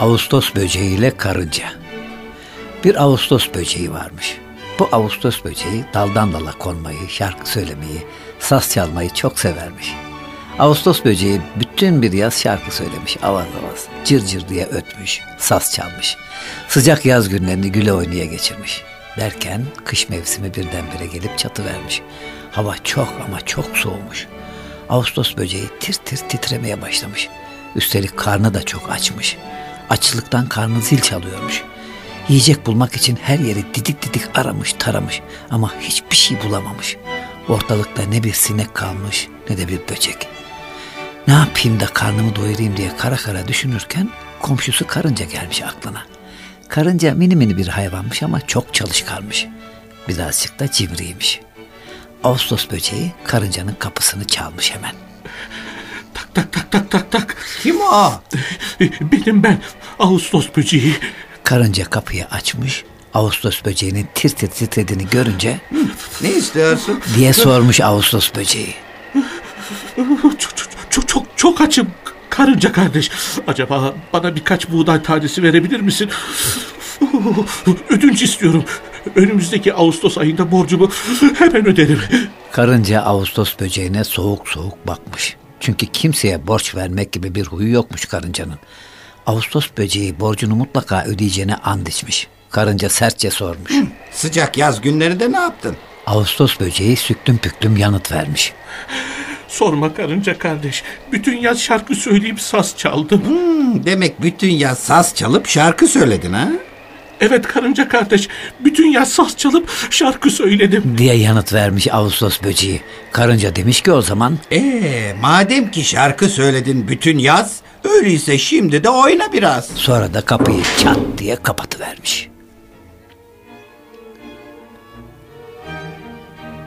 Ağustos böceği ile karınca. Bir Ağustos böceği varmış. Bu Ağustos böceği daldan dala konmayı, şarkı söylemeyi, saz çalmayı çok severmiş. Ağustos böceği bütün bir yaz şarkı söylemiş avaz avaz. Cır cır diye ötmüş, saz çalmış. Sıcak yaz günlerini güle oynaya geçirmiş. Derken kış mevsimi birdenbire gelip çatı vermiş. Hava çok ama çok soğumuş. Ağustos böceği tir tir titremeye başlamış. Üstelik karnı da çok açmış. Açlıktan karnı zil çalıyormuş. Yiyecek bulmak için her yeri didik didik aramış taramış ama hiçbir şey bulamamış. Ortalıkta ne bir sinek kalmış ne de bir böcek. Ne yapayım da karnımı doyurayım diye kara kara düşünürken komşusu karınca gelmiş aklına. Karınca mini mini bir hayvanmış ama çok çalışkanmış. Birazcık da cibriymiş. Ağustos böceği karıncanın kapısını çalmış hemen. Tak tak tak tak tak tak. Kim o? Benim ben Ağustos böceği. Karınca kapıyı açmış. Ağustos böceğinin tir tir titrediğini görünce Ne istiyorsun? diye sormuş Ağustos böceği. Çok çok çok çok, çok açım karınca kardeş. Acaba bana birkaç buğday tanesi verebilir misin? Ödünç istiyorum. Önümüzdeki Ağustos ayında borcumu hemen öderim. Karınca Ağustos böceğine soğuk soğuk bakmış. Çünkü kimseye borç vermek gibi bir huyu yokmuş karıncanın. Ağustos böceği borcunu mutlaka ödeyeceğine and içmiş. Karınca sertçe sormuş. Sıcak yaz günlerinde ne yaptın? Ağustos böceği süklüm püklüm yanıt vermiş. Sorma karınca kardeş. Bütün yaz şarkı söyleyip saz çaldım. Hmm, demek bütün yaz saz çalıp şarkı söyledin ha? Evet karınca kardeş. Bütün yaz saz çalıp şarkı söyledim. diye yanıt vermiş Ağustos böceği. Karınca demiş ki o zaman Ee, madem ki şarkı söyledin bütün yaz, öyleyse şimdi de oyna biraz. sonra da kapıyı çat diye kapatıvermiş.